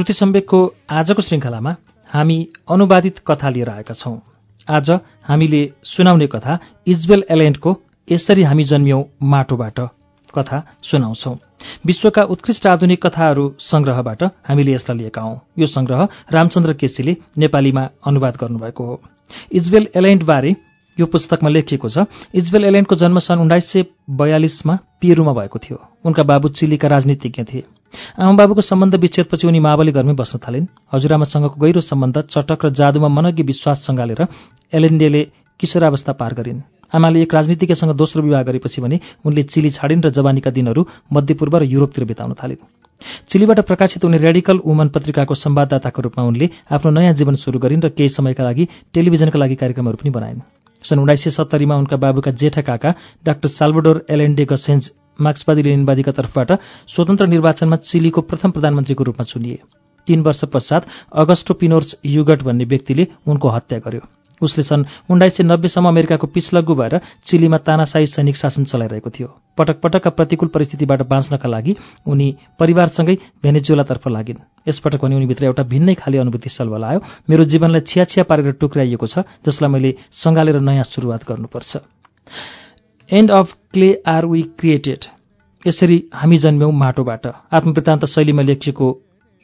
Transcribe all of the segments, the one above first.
श्रुति सम्वेकको आजको श्रृङ्खलामा हामी अनुवादित कथा लिएर आएका छौं। आज हामीले सुनाउने कथा इजबेल एलेन्टको यसरी हामी जन्म्यौं माटोबाट कथा सुनाउँछौ। विश्वका उत्कृष्ट आधुनिक कथाहरू संग्रहबाट हामीले यसलाई लिएका हौं। यो संग्रह रामचन्द्र केसीले नेपालीमा अनुवाद गर्नुभएको हो। इजबेल एलेन्टबारे यो पुस्तकमा लेखिएको छ इजबेल एलेन्टको जन्म सन् उन्नाइस सय बयालिसमा पेरूमा भएको थियो। उनका बाबु चिलीका राजनीतिज्ञ थिए। आमाबाबुको सम्बन्ध विच्छेदपछि उनी मावली घरमै बस्न थालिन्। हजुरआमासँगको गहिरो सम्बन्ध चटक र जादुमा मनज्ञ विश्वास सँगालेर एलेन्डेले किशोरावस्था पार गरिन्। आमाले एक राजनीतिज्ञसँग दोस्रो विवाह गरेपछि भने उनले चिली छाडिन् र जवानीका दिनहरू मध्यपूर्व र युरोपतिर बिताउन थालिन्। चिलीबाट प्रकाशित हुने रेडिकल वुमन पत्रिकाको संवाददाताको रूपमा उनले आफ्नो नयाँ जीवन सुरु गरिन् र केही समयका लागि टेलिभिजनका लागि कार्यक्रमहरू पनि बनाइन्। सन् उन्नाइस सय सत्तरीमा उनका बाबुका जेठा काका डाक्टर साल्भडोर एलेन्डे गसेन्ज मार्क्सवादी लेनिनवादीका तर्फबाट स्वतन्त्र निर्वाचनमा चिलीको प्रथम प्रधानमन्त्रीको रूपमा चुनिए। तीन वर्ष पश्चात अगस्टो पिनोर्स युगट भन्ने व्यक्तिले उनको हत्या गर्यो। उसले सन् उन्नाइस सय नब्बेसम्म अमेरिकाको पिछलग्गु भएर चिलीमा तानासाई सैनिक शासन चलाइरहेको थियो। पटक पटकका प्रतिकूल परिस्थितिबाट बाँच्नका लागि उनी परिवारसँगै भेनेजुलातर्फ लागिन्। यसपटक पनि उनीभित्र एउटा भिन्नै खाली अनुभूति सल्वलायो मेरो जीवनलाई छिया छिया पारेर टुक्राइएको छ जसलाई मैले सँगालेर नयाँ सुरुवात गर्नुपर्छ। And of clay are we created यसरी हामी जन्म्यौं माटोबाट। आत्मवृत्तान्त शैलीमा लेखिएको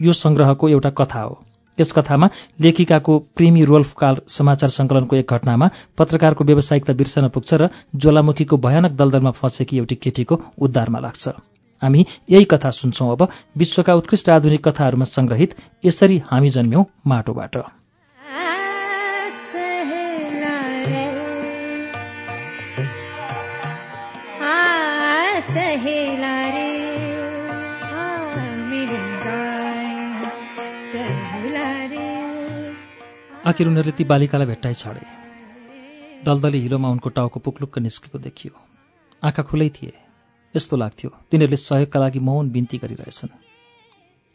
यो संग्रहको एउटा कथा हो। यस कथामा लेखिकाको प्रेमी रोल्फ काल समाचार संकलनको एक घटनामा पत्रकारको व्यावसायिकता बिर्सन पुग्छ र ज्वालामुखीको भयानक दलदलमा फँसेकी एउटी केटीको उद्धारमा लाग्छ। हामी यही कथा सुन्छौं अब विश्वका उत्कृष्ट आधुनिक कथाहरूमा संग्रहित यसरी हामी जन्म्यौं माटोबाट। आखिर उनीहरूले ती बालिकालाई भेट्टाइ छाडे। दलदली हिलोमा उनको टाउको पुक्लुक्क निस्केको देखियो। आँखा खुलै थिए। यस्तो लाग्थ्यो तिनीहरूले सहयोगका लागि मौन बिन्ती गरिरहेछन्।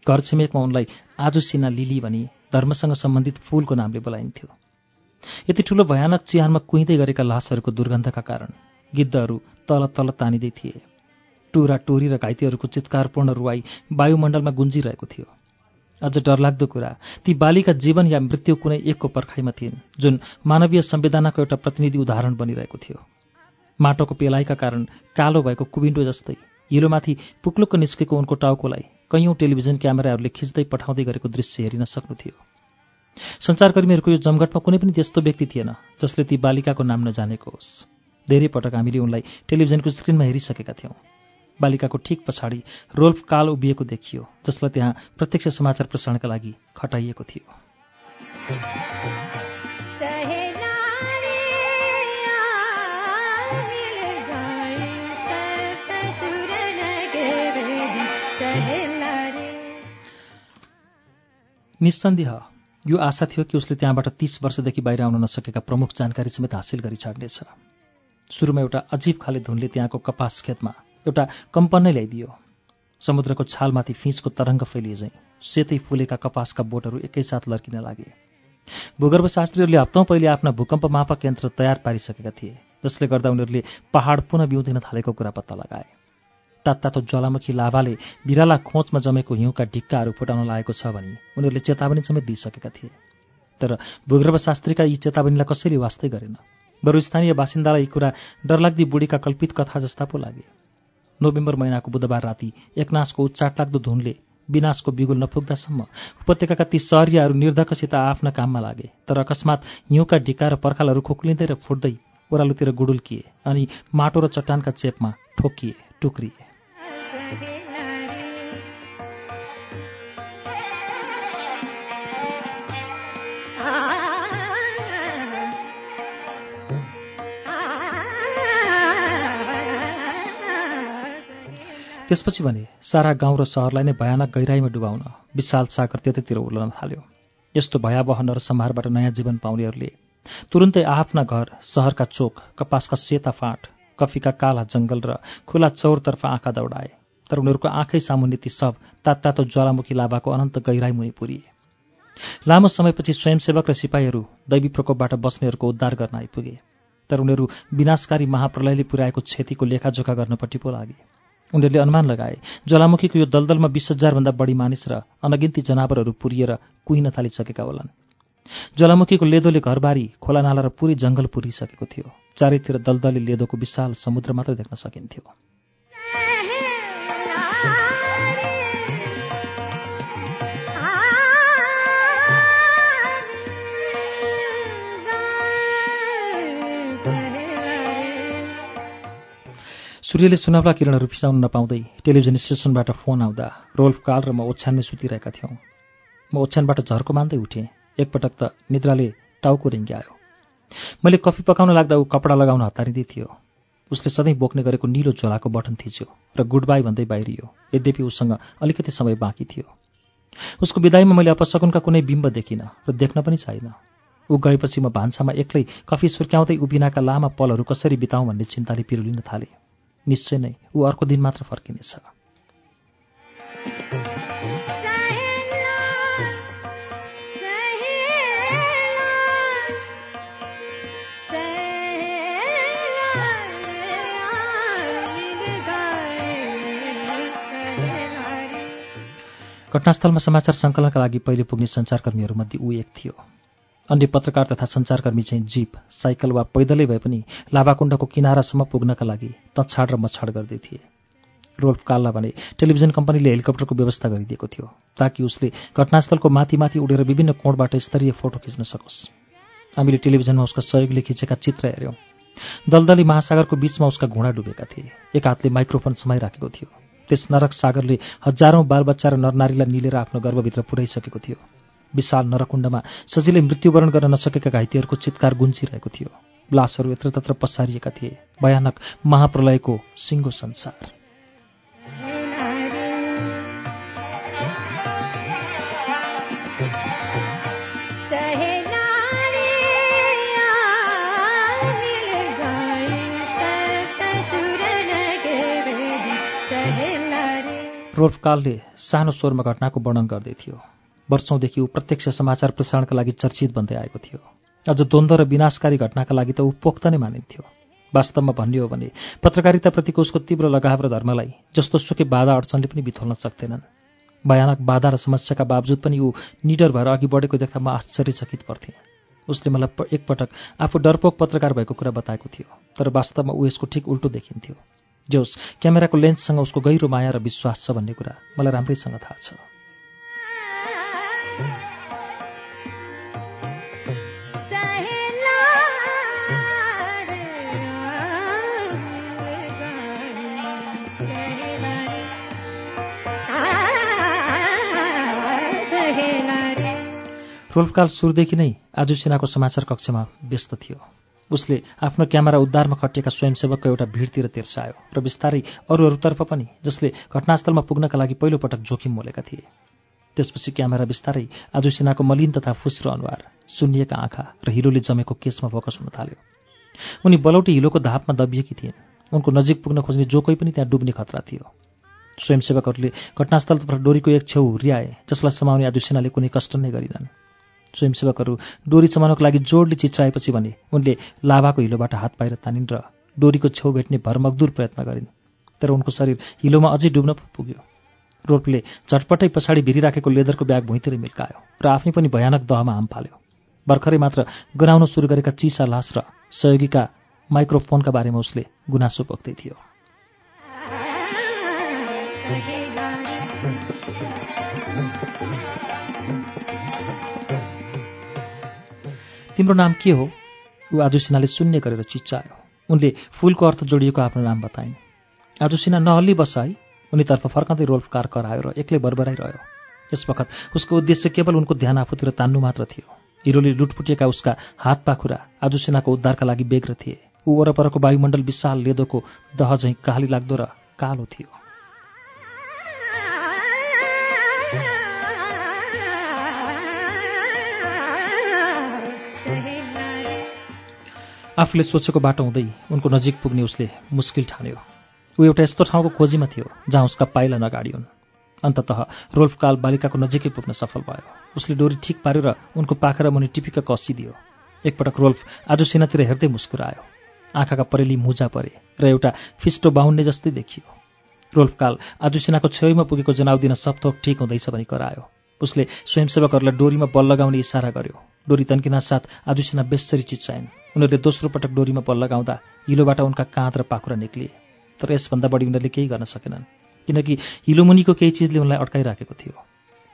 घर छिमेकमा उनलाई आजु सिना लिली भनी धर्मसँग सम्बन्धित फूलको नामले बोलाइन्थ्यो। यति ठूलो भयानक चिहानमा कुहिँदै गरेका लासहरूको दुर्गन्धका कारण गिद्धहरू तल तल तानिँदै थिए। टुरा टोरी र घाइतेहरूको चित्कारपूर्ण रुवाई वायुमण्डलमा गुन्जिरहेको थियो। अझ डरलाग्दो कुरा ती बालिका जीवन या मृत्यु कुनै एकको पर्खाइमा थिइन् जुन मानवीय संवेदनाको एउटा प्रतिनिधि उदाहरण बनिरहेको थियो। माटोको पेलाइका कारण कालो भएको कुबिन्डो जस्तै हिलोमाथि पुक्लुक्क निस्केको उनको टाउकोलाई कैयौँ टेलिभिजन क्यामेराहरूले खिच्दै पठाउँदै गरेको दृश्य हेरिन सक्नु थियो। सञ्चारकर्मीहरूको यो जमघटमा कुनै पनि त्यस्तो व्यक्ति थिएन जसले ती बालिकाको नाम नजानेको होस्। धेरै पटक हामीले उनलाई टेलिभिजनको स्क्रिनमा हेरिसकेका थियौँ। बालिकाको ठिक पछाडि रोल्फ काल उभिएको देखियो जसलाई त्यहाँ प्रत्यक्ष समाचार प्रसारणका लागि खटाइएको थियो। निस्सन्देह यो आशा थियो कि उसले त्यहाँबाट तीस वर्षदेखि बाहिर आउन नसकेका प्रमुख जानकारी समेत हासिल गरी छाड्नेछ सुरुमा एउटा अजीब खाले धुनले त्यहाँको कपास खेतमा एउटा कम्पन नै ल्याइदियो। समुद्रको छालमाथि फिँचको तरङ्ग फैलिए झैँ सेतै फुलेका कपासका बोटहरू एकैसाथ लर्किन लागे। भूगर्भशास्त्रीहरूले हप्तौँ पहिले आफ्ना भूकम्प मापक यन्त्र तयार पारिसकेका थिए जसले गर्दा उनीहरूले पहाड पुनः बिउँदिन थालेको कुरा पत्ता लगाए। तात्तातो ज्वालामुखी लाभाले बिराला खोचमा जमेको हिउँका ढिक्काहरू फुटाउन लागेको छ भनी उनीहरूले चेतावनी समेत दिइसकेका थिए। तर भूगर्भशास्त्रीका यी चेतावनीलाई कसैले वास्तै गरेन। बरु स्थानीय बासिन्दालाई यी कुरा डरलाग्दी बुढीका कल्पित कथा जस्ता पो लागे। नोभेम्बर महिनाको बुधबार राति एकनासको उच्चाटलाग्दो धुनले विनाशको बिगुल नपुग्दासम्म उपत्यकाका ती सहरियाहरू निर्धकसित आफ्ना काममा लागे तर अकस्मात हिउँका ढिका र पर्खालहरू खुकुलिँदै र फुट्दै ओह्रालोतिर गुडुल्किए अनि माटो र चट्टानका चेपमा ठोकिए टुक्रिए। त्यसपछि भने सारा गाउँ र सहरलाई नै भयानक गहिराईमा डुबाउन विशाल सागर त्यतैतिर उर्लन थाल्यो। यस्तो भयावह नरसंहारबाट नयाँ जीवन पाउनेहरूले तुरुन्तै आफ्ना घर सहरका चोक कपासका सेता फाँट कफीका काला जङ्गल र खुला चौरतर्फ आँखा दौडाए तर उनीहरूको आँखै सामुन्ने ती सब तात्तातो ज्वालामुखी लाभाको अनन्त गहिराई मुनि पुरिए लामो समयपछि स्वयंसेवक र सिपाहीहरू दैवी प्रकोपबाट बस्नेहरूको उद्धार गर्न आइपुगे तर उनीहरू विनाशकारी महाप्रलयले पुर्याएको क्षतिको लेखाजोखा गर्नपट्टि पो लागे। उनीहरूले अनुमान लगाए ज्वालामुखीको यो दलदलमा बिस हजारभन्दा बढी मानिस र अनगिन्ती जनावरहरू पुरिएर कुहिन थालिसकेका होलान्। ज्वालामुखीको लेदोले घरबारी खोलानाला र पुरै जङ्गल पुरिसकेको थियो। चारैतिर दलदली लेदोको विशाल समुद्र मात्र देख्न सकिन्थ्यो। सूर्यले सुनौला किरणहरू फिसाउन नपाउँदै टेलिभिजन स्टेसनबाट फोन आउँदा रोल्फ काल र म ओछ्यानमै सुतिरहेका थियौँ। म ओछ्यानबाट झर्को मान्दै उठेँ। एकपटक त निद्राले टाउको रिङ्ग्यायो मैले कफी पकाउन लाग्दा ऊ कपडा लगाउन हतारिँदै थियो। उसले सधैँ बोक्ने गरेको निलो झोलाको बटन थिच्यो र गुड बाई भन्दै बाहिरियो। यद्यपि उसँग अलिकति समय बाँकी थियो। उसको विदाईमा मैले अपशकुनका कुनै बिम्ब देखिनँ र देख्न पनि छैन। ऊ गएपछि म भान्सामा एक्लै कफी सुर्क्याउँदै उभिनाका लामा पलहरू कसरी बिताउँ भन्ने चिन्ताले पिरुलिन थालेँ। निश्चय नै ऊ अर्को दिन मात्र फर्किनेछ। घटनास्थलमा समाचार सङ्कलनका लागि पहिले पुग्ने सञ्चारकर्मीहरूमध्ये ऊ एक थियो। अन्य पत्रकार तथा सञ्चारकर्मी चाहिँ जीप साइकल वा पैदलै भए पनि लाभाकुण्डको किनारासम्म पुग्नका लागि तछाड र मछाड गर्दै थिए। रोल्फ काललाई भने टेलिभिजन कम्पनीले हेलिकप्टरको व्यवस्था गरिदिएको थियो ताकि उसले घटनास्थलको माथि माथि उडेर विभिन्न कोणबाट स्तरीय फोटो खिच्न सकोस्। हामीले टेलिभिजनमा उसका सहयोगले खिचेका चित्र हेऱ्यौँ। दलदली महासागरको बीचमा उसका घुँडा डुबेका थिए। एक हातले माइक्रोफोन समाइराखेको थियो। त्यस नरक सागरले हजारौं बालबच्चा र नरनारीलाई निलेर आफ्नो गर्भभित्र पुर्याइसकेको थियो। विशाल नरकुण्डमा सजिलै मृत्युवरण गर्न नसकेका घाइतेहरूको चित्कार गुन्चिरहेको थियो। लासहरू यत्रतत्र पसारिएका थिए। भयानक महाप्रलयको सिङ्गो संसार। रोल्फकालले सानो स्वरमा घटनाको वर्णन गर्दै थियो। वर्षौँदेखि ऊ प्रत्यक्ष समाचार प्रसारणका लागि चर्चित बन्दै आएको थियो। अझ द्वन्द्व र विनाशकारी घटनाका लागि त ऊ पोख्त नै मानिन्थ्यो। वास्तवमा भन्ने हो भने पत्रकारिताप्रतिको उसको तीव्र लगाव र धर्मलाई जस्तो सुकै बाधा अडचनले पनि बिथोल्न सक्दैनन्। भयानक बाधा र समस्याका बावजुद पनि ऊ निडर भएर अघि बढेको देख्दा म आश्चर्यचकित पर्थेँ। उसले मलाई एकपटक आफू डरपोक पत्रकार भएको कुरा बताएको थियो तर वास्तवमा ऊ यसको ठिक उल्टो देखिन्थ्यो। जोस् क्यामेराको लेन्ससँग उसको गहिरो माया र विश्वास छ भन्ने कुरा मलाई राम्रैसँग थाहा छ। रोल्फकाल सुरुदेखि नै आज सेनाको समाचार कक्षमा व्यस्त थियो। उसले आफ्नो क्यामेरा उद्धारमा खटिएका स्वयंसेवकको एउटा भिडतिर तिर्सायो र बिस्तारै अरू अरूतर्फ पनि जसले घटनास्थलमा पुग्नका लागि पहिलोपटक जोखिम मोलेका थिए। त्यसपछि क्यामेरा बिस्तारै आज सेनाको मलिन तथा फुस्रो अनुहार सुन्निएका आँखा र हिलोले जमेको केसमा फोकस हुन थाल्यो। उनी बलौटी हिलोको धापमा दबिएकी थिइन्। उनको नजिक पुग्न खोज्ने जो कोही पनि त्यहाँ डुब्ने खतरा थियो। स्वयंसेवकहरूले घटनास्थलतर्फ डोरीको एक छेउ हुर्याए जसलाई समाउने आदुसेनाले कुनै कष्ट नै गरिनन्। स्वयंसेवकहरू डोरी समाउनको लागि जोडले चिच्चाएपछि भने उनले लाभाको हिलोबाट हात बाहिर तानिन् र डोरीको छेउ भेट्ने भरमगदुर प्रयत्न गरिन्। तर उनको शरीर हिलोमा अझै डुब्न पुग्यो। रोल्फले झटपटै पछाडि भिरिराखेको लेदरको ब्याग भुइँतिर मिल्कायो र आफै पनि भयानक दहमा हाम फाल्यो। भर्खरै मात्र गराउन सुरु गरेका चिसा लास र सहयोगीका माइक्रोफोनका बारेमा उसले गुनासो पोख्दै थियो। तिम्रो नाम के हो? ऊ आजुसिनाले शून्य गरेर चिच्चायो उनले फुलको अर्थ जोडिएको आफ्नो नाम बताइन्। आजुसिना नहल्ली बस उनीतर्फ फर्काउँदै रोल्फ कार करायो र एक्लै बरबराइरह्यो यस वखत उसको उद्देश्य केवल उनको ध्यान आफूतिर तान्नु मात्र थियो। हिरोले लुटपुटिएका उसका हात पाखुरा आज सेनाको उद्धारका लागि बेग्र थिए। ऊ वरपरको वायुमण्डल विशाल लेदोको दह झैँ काली लाग्दो र कालो थियो। आफूले सोचेको बाटो हुँदै उनको नजिक पुग्ने उसले मुस्किल ठान्यो। ऊ एउटा यस्तो ठाउँको खोजीमा थियो जहाँ उसका पाइला नगाडी हुन्। अन्ततः रोल्फकाल बालिकाको नजिकै पुग्न सफल भयो। उसले डोरी ठिक पार्यो र उनको पाखा र मुनि टिपिक कसिदियो। एकपटक रोल्फ आजुसिनातिर हेर्दै मुस्कुरायो। आँखाका परेली मुजा परे र एउटा फिस्टो बाहुन्ने जस्तै देखियो। रोल्फकाल आजुसिनाको छेउमा पुगेको जनाउ दिन सबथोक ठिक हुँदैछ भनी करायो। उसले स्वयंसेवकहरूलाई डोरीमा बल लगाउने इसारा गर्यो। डोरी तन्किना साथ आजुसिना बेसरी चिच्चाइन्। उनीहरूले दोस्रो पटक डोरीमा बल लगाउँदा हिलोबाट उनका काँध र पाखुरा निक्लिए। तर यसभन्दा बढी उनीहरूले केही गर्न सकेनन्। किनकि हिलोमुनिको केही चिजले उनलाई अड्काइराखेको थियो।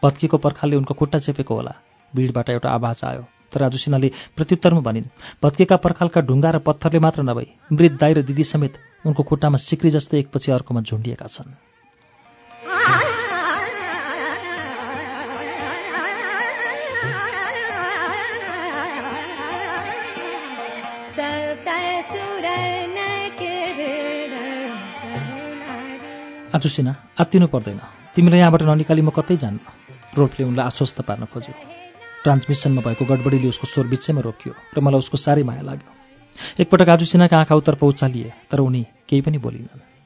पत्कीको पर्खालले उनको खुट्टा चेपेको होला। भिडबाट एउटा आवाज आयो। तर आजुसिनाले प्रत्युत्तरमा भनिन् भत्केका पर्खालका ढुङ्गा र पत्थरले मात्र नभई मृत दाई र दिदी समेत उनको खुट्टामा सिक्री जस्तै एकपछि अर्कोमा झुन्डिएका छन्। आजुसिना आत्तिनु पर्दैन। तिमीलाई यहाँबाट ननिकाली म कतै जान्न? रोडले उनलाई आश्वस्त पार्न खोज्यो। ट्रान्समिसनमा भएको गडबडीले उसको स्वर बिचैमा रोकियो र मलाई उसको साह्रै माया लाग्यो। एकपटक आजुसिनाका आँखा उत्तर्फ उचालिए तर उनी केही पनि बोलिनन्।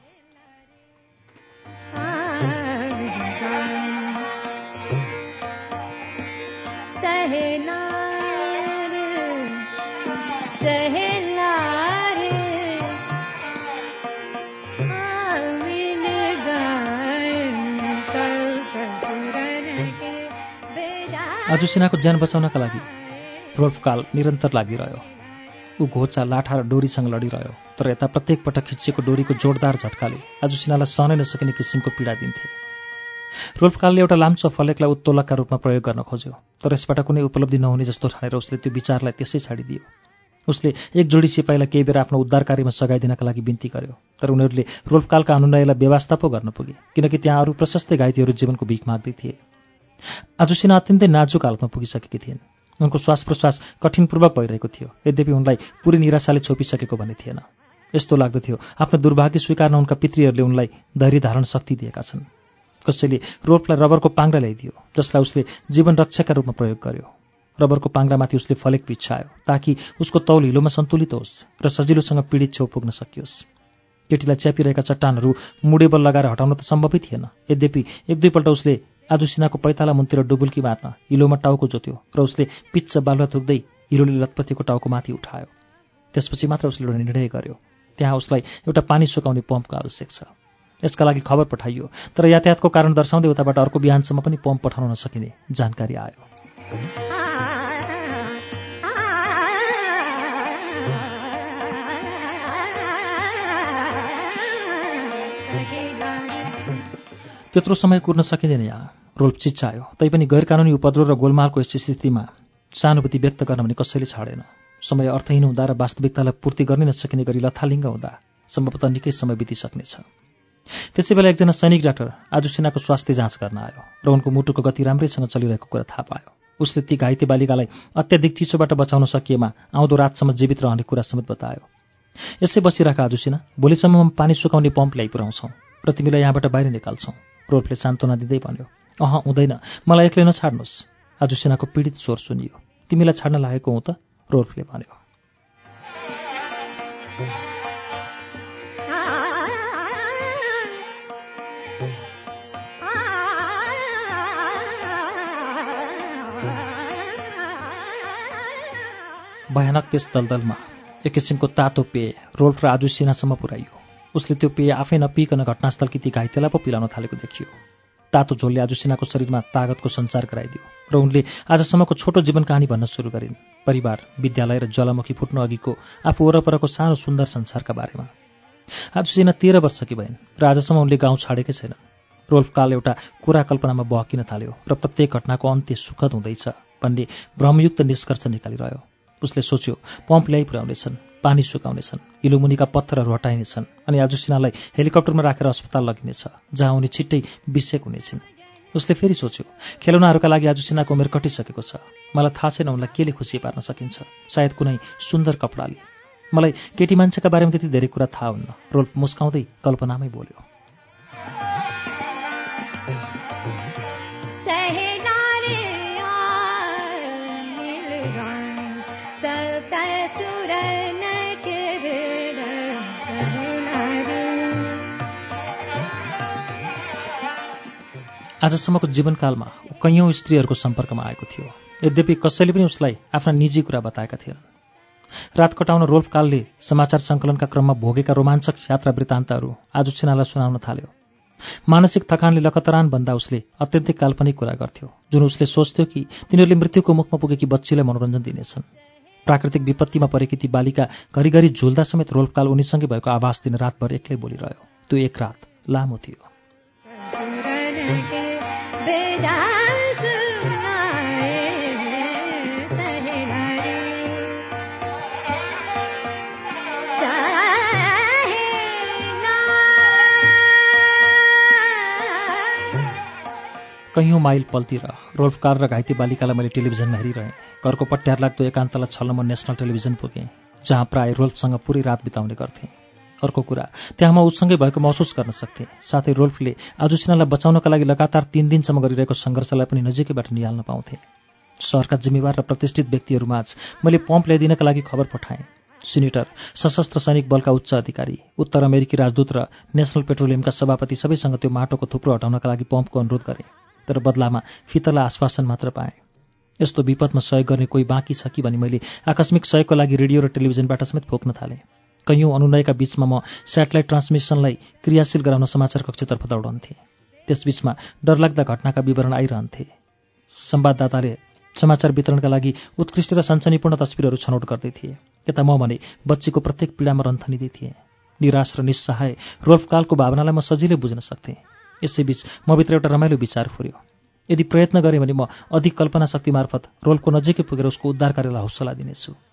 आजुसिनाको ज्यान बचाउनका लागि रोल्फकाल निरन्तर लागिरह्यो। ऊ घोचा लाठा र डोरीसँग लडिरह्यो तर यता प्रत्येक पटक खिचिएको डोरीको जोरदार झट्काले आजुसिनालाई सहनै नसकिने किसिमको पीडा दिन्थे। रोल्फकालले एउटा लाम्चो फलेकलाई उत्तोलकका रूपमा प्रयोग गर्न खोज्यो तर यसबाट कुनै उपलब्धि नहुने जस्तो ठानेर उसले त्यो विचारलाई त्यसै छाडिदियो। उसले एक जोडी सिपाहीलाई केही बेर आफ्नो उद्धारकार्यमा सघाइदिनका लागि बिन्ती गर्यो तर उनीहरूले रोल्फकालका अनुनयलाई व्यवस्था पो गर्न पुगे किनकि त्यहाँ अरू प्रशस्तै घाइतेहरू जीवनको भिख माग्दै थिए। आजुसिना अत्यन्तै नाजुक हालतमा पुगिसकेकी थिइन्। उनको श्वास प्रश्वास कठिनपूर्वक भइरहेको थियो। यद्यपि उनलाई पुरै निराशाले छोपिसकेको भन्ने थिएन। यस्तो लाग्दथ्यो आफ्नो दुर्भाग्य स्वीकार्न उनका पितृहरूले उनलाई धैर्य धारण शक्ति दिएका छन्। कसैले रोपलाई रबरको पाङ्रा ल्याइदियो जसलाई उसले जीवन रक्षाका रूपमा प्रयोग गर्यो। रबरको पाङ्रामाथि उसले फलेक पिछायो ताकि उसको तौल हिलोमा सन्तुलित होस् र सजिलोसँग पीडित छेउ पुग्न सकियोस्। केटीलाई च्यापिरहेका चट्टानहरू मुडेबल लगाएर हटाउन त सम्भवै थिएन। यद्यपि एक दुईपल्ट उसले आजुसिनाको पैताला मुनतिर डुबुल्की मार्न हिलोमा टाउको जोत्यो र उसले पिच्च बालुवा थुक्दै हिलोले लतपतिको टाउको माथि उठायो। त्यसपछि मात्र उसले एउटा निर्णय गर्यो। त्यहाँ उसलाई एउटा पानी सुकाउने पम्पको आवश्यक छ। यसका लागि खबर पठाइयो तर यातायातको कारण दर्शाउँदै उताबाट अर्को बिहानसम्म पनि पम्प पठाउन नसकिने जानकारी आयो। त्यत्रो समय कुर्न सकिँदैन यहाँ। रोल्प चिच्चायो तैपनि गैर कानुनी उपद्रो र गोलमालको यस स्थितिमा सहानुभूति व्यक्त गर्न भने कसैले छाडेन। समय अर्थहीन हुँदा र वास्तविकतालाई पूर्ति गर्ने नसकिने गरी लथालिङ्ग हुँदा सम्भवतः निकै समय बितिसक्नेछ। त्यसै बेला एकजना सैनिक डाक्टर आजुसेनाको स्वास्थ्य जाँच गर्न आयो र उनको मुटुको गति राम्रैसँग चलिरहेको कुरा थाहा पायो। उसले ती घाइते बालिकालाई अत्याधिक चिसोबाट बचाउन सकिएमा आउँदो रातसम्म जीवित रहने कुरा समेत बतायो। यसै बसिरहेको आजुसिना भोलिसम्म पानी सुकाउने पम्प ल्याइ पुऱ्याउँछौँ र तिमीलाई यहाँबाट बाहिर निकाल्छौँ रोल्फले सान्त्वना दिँदै भन्यो। अह हुँदैन। मलाई एक्लै नछाड्नुहोस्। आजुसेनाको पीडित स्वर सुनियो। तिमीलाई छाड्न लागेको हुँ त रोल्फले भन्यो। भयानक त्यस दलदलमा। एक किसिमको तातो पेय रोल्फ र आजुसिनासम्म पुर्याइयो। उसले त्यो पेय आफै नपिकन घटनास्थलकी ती घाइतेलाई पो पिलाउन थालेको देखियो। तातो झोलले आजुसिनाको शरीरमा तागतको सञ्चार गराइदियो र उनले आजसम्मको छोटो जीवन कहानी भन्न सुरु गरिन्। परिवार विद्यालय र ज्वालामुखी फुट्नु अघिको आफू वरपरको सानो सुन्दर संसारका बारेमा। आजुसिना तेह्र वर्षकी भइन् र आजसम्म उनले गाउँ छाडेकै छैनन् रोल्फकाल एउटा कुरा कल्पनामा बहकिन थाल्यो र प्रत्येक घटनाको अन्त्य सुखद हुँदैछ भन्ने भ्रमयुक्त निष्कर्ष निकालिरह्यो। उसले सोच्यो पम्प ल्याइ पुर्याउनेछन् पानी सुकाउनेछन् हिलोमुनिका पत्थरहरू हटाइनेछन् अनि आजुसिनालाई हेलिकप्टरमा राखेर अस्पताल लगिनेछ जहाँ उनी छिट्टै बिसेक हुनेछिन्। उसले फेरि सोच्यो खेलौनाहरूका लागि आजुसिनाको उमेर कटिसकेको छ। मलाई थाहा छैन उनलाई केले खुसी पार्न सकिन्छ सायद कुनै सुन्दर कपडाले। मलाई केटी मान्छेका बारेमा त्यति धेरै कुरा थाहा हुन्न। रोल्फ मुस्काउँदै कल्पनामै बोल्यो। आजसम्मको जीवनकालमा ऊ कैयौँ स्त्रीहरूको सम्पर्कमा आएको थियो। यद्यपि कसैले पनि उसलाई आफ्ना निजी कुरा बताएका थिएनन्। रात कटाउन रोल्फकालले समाचार सङ्कलनका क्रममा भोगेका रोमाञ्चक यात्रा वृत्तान्तहरू आज सिनालाई सुनाउन थाल्यो। मानसिक थकानले लकतरान भन्दा उसले अत्यन्तै काल्पनिक कुरा गर्थ्यो जुन उसले सोच्थ्यो कि तिनीहरूले मृत्युको मुखमा पुगेकी बच्चीलाई मनोरञ्जन दिनेछन्। प्राकृतिक विपत्तिमा परेकी ती बालिका घरिघरि झुल्दा समेत रोल्पकाल उनीसँगै भएको आवास दिन रातभर एक्लै बोलिरह्यो। त्यो एक रात लामो थियो। कैयौँ माइल पल्तिर रोल्फकार र घाइते बालिकालाई मैले टेलिभिजनमा हेरिरहेँ। घरको पट्यार लाग्दो एकान्तलाई छल्न म नेसनल टेलिभिजन पुगेँ जहाँ प्राय रोल्फसँग पुरै रात बिताउने गर्थेँ। अर्को कुरा त्यहाँ म उसँगै भएको महसुस गर्न सक्थेँ। साथै रोल्फले आजुसिनालाई बचाउनका लागि लगातार तीन दिनसम्म गरिरहेको सङ्घर्षलाई पनि नजिकैबाट निहाल्न पाउँथे। सहरका जिम्मेवार र प्रतिष्ठित व्यक्तिहरूमाझ मैले पम्प ल्याइदिनका लागि खबर पठाएँ। सिनेटर सशस्त्र सैनिक बलका उच्च अधिकारी उत्तर अमेरिकी राजदूत र नेसनल पेट्रोलियमका सभापति सबैसँग त्यो माटोको थुप्रो हटाउनका लागि पम्पको अनुरोध गरेँ तर बदलामा फितला आश्वासन मात्र पाएँ। यस्तो विपदमा सहयोग गर्ने कोही बाँकी छ कि भनी मैले आकस्मिक सहयोगको लागि रेडियो र टेलिभिजनबाट समेत फोक्न थालेँ। कैयौँ अनुनयका बीचमा म सेटेलाइट ट्रान्समिसनलाई क्रियाशील गराउन समाचार कक्षतर्फ दौडन्थेँ। त्यसबीचमा डरलाग्दा घटनाका विवरण आइरहन्थे। संवाददाताले समाचार वितरणका लागि उत्कृष्ट र सञ्चनीपूर्ण तस्विरहरू छनौट गर्दै थिए यता म भने बच्चीको प्रत्येक पीडामा रन्थनिँदै थिएँ। निराश र निस्सहाय रोल्फकालको भावनालाई म सजिलै बुझ्न सक्थेँ। यसैबीच मभित्र एउटा रमाइलो विचार फुर्यो। यदि प्रयत्न गरेँ भने म अधिक कल्पना शक्ति मार्फत रोलको नजिकै पुगेर उसको उद्धार कार्यलाई हौसला दिनेछु।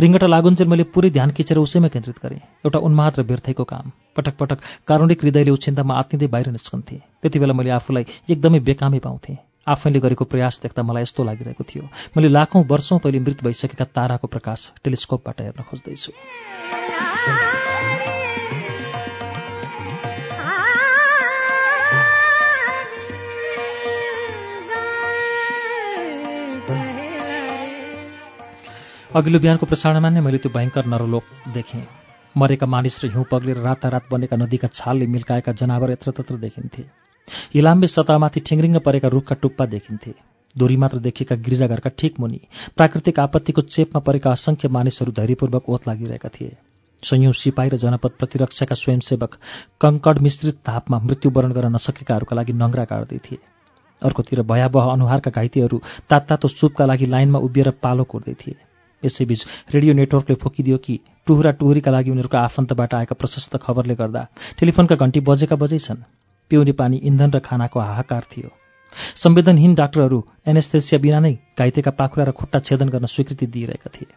रिङ्गटा लागुन्जेल मैले पुरै ध्यान खिचेर उसैमा केन्द्रित गरेँ। एउटा उन्माद र व्यर्थैको काम। पटक पटक कारुणिक हृदयले उछिन्दामा आत्तिँदै बाहिर निस्कन्थेँ। त्यति बेला मैले आफूलाई एकदमै बेकामै पाउँथेँ। आफैले गरेको प्रयास देख्दा मलाई यस्तो लागिरहेको थियो। मैले लाखौँ वर्षौँ पहिले मृत भइसकेका ताराको प्रकाश टेलिस्कोपबाट हेर्न खोज्दैछु। अघिल्लो बिहानको प्रसारणमा नै मैले त्यो भयङ्कर नरलोक देखेँ। मरेका मानिस र हिउँ पग्लेर रातारात बनेका नदीका छालले मिल्काएका जनावर यत्रतत्र देखिन्थे। हिलाम्बे सतहमाथि ठिङ्रिङ्ग परेका रुखका टुप्पा देखिन्थे। दूरी मात्र देखिएका गिरिजाघरका ठिक मुनि प्राकृतिक आपत्तिको चेपमा परेका असङ्ख्य मानिसहरू धैर्यपूर्वक ओत लागिरहेका थिए। संयौँ सिपाही र जनपद प्रतिरक्षाका स्वयंसेवक कङ्कड मिश्रित तापमा मृत्युवरण गर्न नसकेकाहरूका लागि नङ्ग्रा काट्दै थिए। अर्कोतिर भयावह अनुहारका घाइतेहरू तात्तातो सुपका लागि लाइनमा उभिएर पालो कोर्दै थिए। यसैबीच रेडियो नेटवर्कले फोकिदियो कि टुहुरा टुहुरीका लागि उनीहरूको आफन्तबाट आएका प्रशस्त खबरले गर्दा टेलिफोनका घन्टी बजेका बजै छन् पिउने पानी इन्धन र खानाको हाहाकार थियो। संवेदनहीन डाक्टरहरू एनेस्थेसिया बिना नै घाइतेका पाखुरा र खुट्टा छेदन गर्न स्वीकृति दिइरहेका थिए।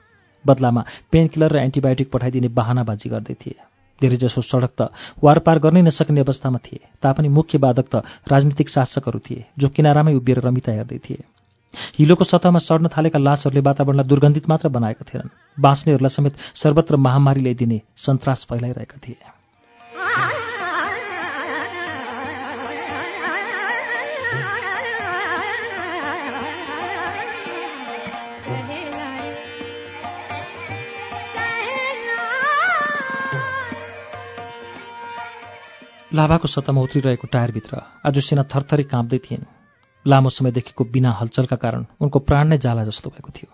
बदलामा पेनकिलर र एन्टिबायोटिक पठाइदिने बाहनाबाजी गर्दै थिए। धेरैजसो सडक त वारपार गर्नै नसक्ने अवस्थामा थिए। तापनि मुख्य बाधक त राजनीतिक शासकहरू थिए जो किनारामै उभिएर रमिता हेर्दै थिए। हिलोको सतहमा सड्न थालेका लासहरूले वातावरणलाई दुर्गन्धित मात्र बनाएका थिएनन्। बाँच्नेहरूलाई समेत सर्वत्र महामारी ल्याइदिने सन्तास फैलाइरहेका थिए। लाभाको सतहमा उत्रिरहेको टायरभित्र आज सिना थरथरी काँप्दै थिइन्। लामो समयदेखिको बिना हलचलका कारण उनको प्राण नै जाला जस्तो भएको थियो।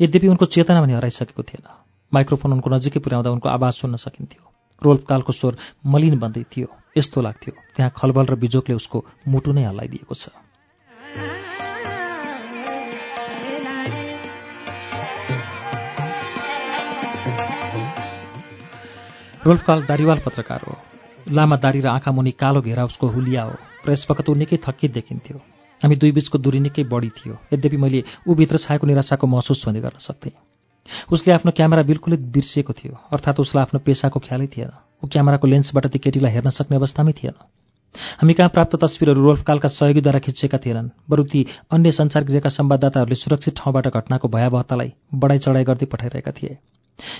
यद्यपि उनको चेतना पनि हराइसकेको थिएन। माइक्रोफोन उनको नजिकै पुर्याउँदा उनको आवाज सुन्न सकिन्थ्यो। रोल्पकालको स्वर मलिन बन्दै थियो। यस्तो लाग्थ्यो त्यहाँ खलबल र बिजोकले उसको मुटु नै हल्लाइदिएको छ। रोल्फकाल दारीवाल पत्रकार हो। लामा दारी र आँखा मुनि कालो घेरा उसको हुलिया हो। र यसवखत ऊ निकै थकित देखिन्थ्यो। हामी दुई बीचको दूरी निकै बढी थियो। यद्यपि मैले ऊभित्र छाएको निराशाको महसुस पनि गर्न सक्थेँ। उसले आफ्नो क्यामेरा बिल्कुलै बिर्सिएको थियो अर्थात् उसलाई आफ्नो पेसाको ख्यालै थिएन। ऊ क्यामेराको लेन्सबाट ती केटीलाई हेर्न सक्ने अवस्थामै थिएन। हामी कहाँ प्राप्त तस्विरहरू रोल्फकालका सहयोगीद्वारा खिचिएका थिएनन् बरु ती अन्य सञ्चार गृहका संवाददाताहरूले सुरक्षित ठाउँबाट घटनाको भयावहतालाई बढाइ चढाइ गर्दै पठाइरहेका थिए।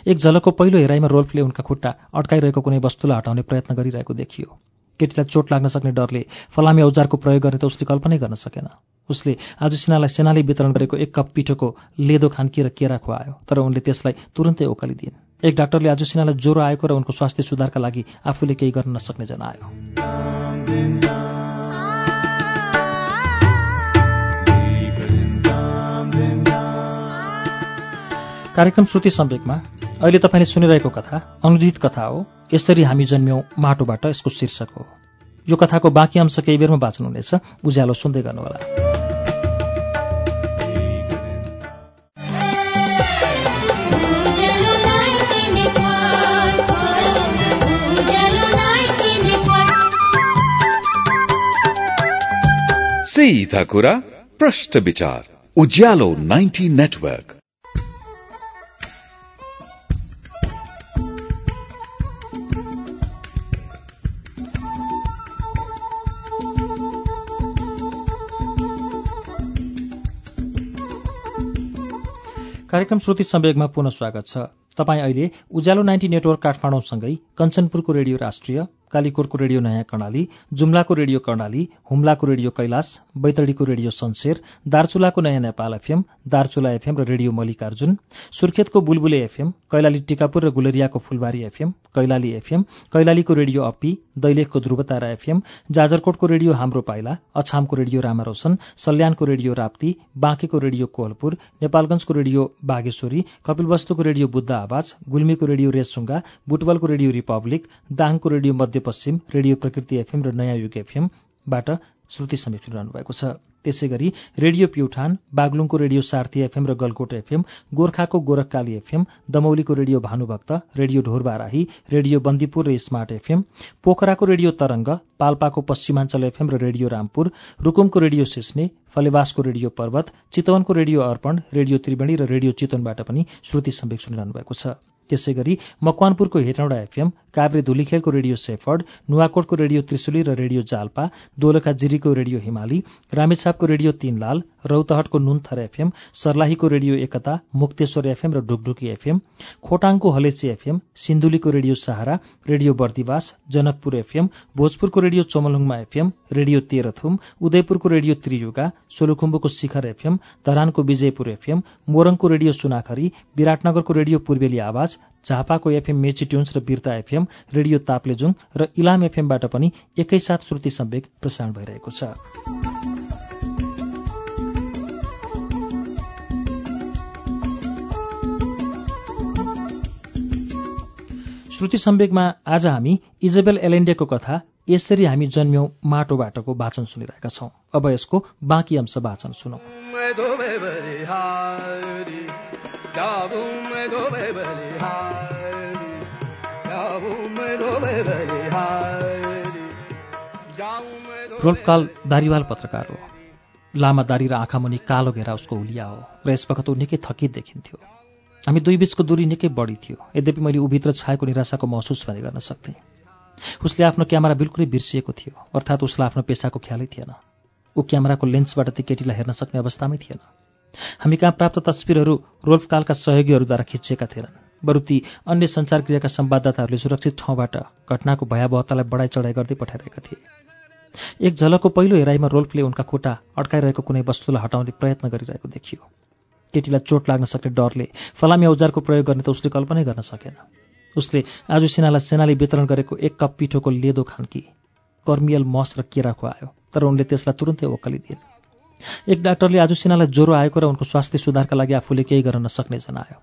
एक झलकको पहिलो हेराइमा रोल्फले उनका खुट्टा अड्काइरहेको कुनै वस्तुलाई हटाउने प्रयत्न गरिरहेको देखियो। केटीलाई चोट लाग्न सक्ने डरले फलामी औजारको प्रयोग गर्ने त उसले कल्पनै गर्न सकेन। उसले आज सिन्हालाई सेनाले वितरण गरेको एक कप पिठोको लेदो खान्की र केरा खुवायो तर उनले त्यसलाई तुरन्तै ओकालिदिन् एक डाक्टरले आज सिन्हालाई ज्वरो आएको र उनको स्वास्थ्य सुधारका लागि आफूले केही गर्न नसक्ने जनायो कार्यक्रम श्रुति सम्वेकमा अहिले तपाईँले सुनिरहेको कथा अनुदित कथा हो। यसरी हामी जन्म्यौं माटोबाट यसको शीर्षक हो। यो कथाको बाँकी अंश केही बेरमा वाचन हुनेछ उज्यालो सुन्दै गर्नुहोला। नाइन्टी नाइन्टी सीधा कुरा प्रश्न विचार। उज्यालो 90 नेटवर्क। कार्यक्रम श्रुति सम्वेगमा पुनः स्वागत छ। तपाईँ अहिले उज्यालो नाइन्टी नेटवर्क काठमाडौँसँगै कञ्चनपुरको रेडियो राष्ट्रिय कालीकोटको रेडियो नयाँ कर्णाली जुम्लाको रेडियो कर्णाली हुम्लाको रेडियो कैलाश बैतडीको रेडियो सन्सेर दार्चुलाको नयाँ नेपाल एफएम दार्चुला एफएम र रेडियो मल्लिकार्जुन सुर्खेतको बुलबुले एफएम कैलाली टिकापुर र गुलेरियाको फुलबारी एफएम कैलाली एफएम कैलालीको रेडियो अप्पी दैलेखको ध्रुवतारा एफएम जाजरकोटको रेडियो हाम्रो पाइला अछामको रेडियो रामारोशन सल्यानको रेडियो राप्ती बाँकेको रेडियो कोहलपुर नेपालगंजको रेडियो बागेश्वरी कपिलवस्तुको रेडियो बुद्ध आवाज गुल्मीको रेडियो रेसुङ्गा बुटवलको रेडियो रिपब्लिक दाङको radio Madhyapaschim radio Prakriti FM र नयाँ युग एफएमबाट श्रुति समेत सुनिरहनु भएको छ। त्यसै गरी रेडियो प्युठान बागलुङको रेडियो सार्थी एफएम र गलकोट एफएम गोर्खाको Gorakhkali FM दमौलीको radio Bhanubhakta radio Dhorbarahi radio Bandipur र स्मार्ट एफएम पोखराको रेडियो तरंग पाल्पाको पश्चिमाञ्चल एफएम र रेडियो रामपुर रुकुमको रेडियो सिस्ने फलेवासको रेडियो पर्वत चितवनको रेडियो अर्पण रेडियो त्रिवेणी र रेडियो चितवनबाट पनि श्रुति सम्वेक सुनिरहनु भएको छ। त्यसै गरी मकवानपुरको हेटौँडा एफएम काभ्रे धुलीखेलको रेडियो सेफर्ड नुवाकोटको रेडियो त्रिशुली र रेडियो जाल्पा दोलखा जिरीको रेडियो हिमाली रामेछापको रेडियो तीनलाल रौतहटको नुनथर एफएम सर्लाहीको रेडियो एकता मुक्तेश्वर एफएम र ढुकढुकी एफएम खोटाङको Halesi FM सिन्धुलीको radio Sahara radio Bardibas Janakpur FM भोजपुरको radio चोमलुङमा एफएम रेडियो तेह्रथुम उदयपुरको रेडियो त्रियुगा सोलुखुम्बुको शिखर एफएम धरानको विजयपुर एफएम मोरङको रेडियो सुनाखरी विराटनगरको रेडियो पूर्वेली आवाज झापाको एफएम मेची ट्युन्स र बिर्ता एफएम रेडियो ताप्लेजुङ र इलाम एफएमबाट पनि एकैसाथ श्रुति सम्वेक प्रसारण भइरहेको छ। श्रुति सम्वेकमा आज हामी इजबेल एलेन्डेको कथा यसरी हामी जन्म्यौं माटोबाटको वाचन सुनिरहेका छौं। अब यसको बाँकी अंश वाचन सुनौ। रोल्फकाल दारीवाल पत्रकार हो। लामा दारी र आँखामुनि कालो घेरा उसको हुलिया हो र यसवखत ऊ निकै थकित देखिन्थ्यो। हामी दुई बीचको दूरी निकै बढी थियो। यद्यपि मैले ऊभित्र छाएको निराशाको महसुस भने गर्न सक्थेँ। उसले आफ्नो क्यामेरा बिल्कुलै बिर्सिएको थियो अर्थात् उसलाई आफ्नो पेसाको ख्यालै थिएन। ऊ क्यामेराको लेन्सबाट ती केटीलाई हेर्न सक्ने अवस्थामै थिएन। हामी कहाँ प्राप्त तस्विरहरू रोल्फकालका सहयोगीहरूद्वारा खिचिएका थिएनन्। बरु ती अन्य सञ्चार क्रियाका संवाददाताहरूले सुरक्षित ठाउँबाट घटनाको भयावहतालाई बढाइ चढाइ गर्दै पठाइरहेका थिए। एक झलकको पहिलो हेराइमा रोल्फले उनका खुट्टा अड्काइरहेको कुनै वस्तुलाई हटाउने प्रयत्न गरिरहेको देखियो। केटीलाई चोट लाग्न सक्ने डरले फलामी औजारको प्रयोग गर्ने त उसले कल्पनै गर्न सकेन। उसले आज सेनालाई सेनाले वितरण गरेको एक कप पिठोको लेदो खान्की कर्मियल मस र केरा खुवायो तर उनले त्यसलाई तुरुन्तै ओकलिदिएन एक डाक्टरले आज सिन्हालाई ज्वरो आएको र उनको स्वास्थ्य सुधारका लागि आफूले केही गर्न नसक्ने जनायो।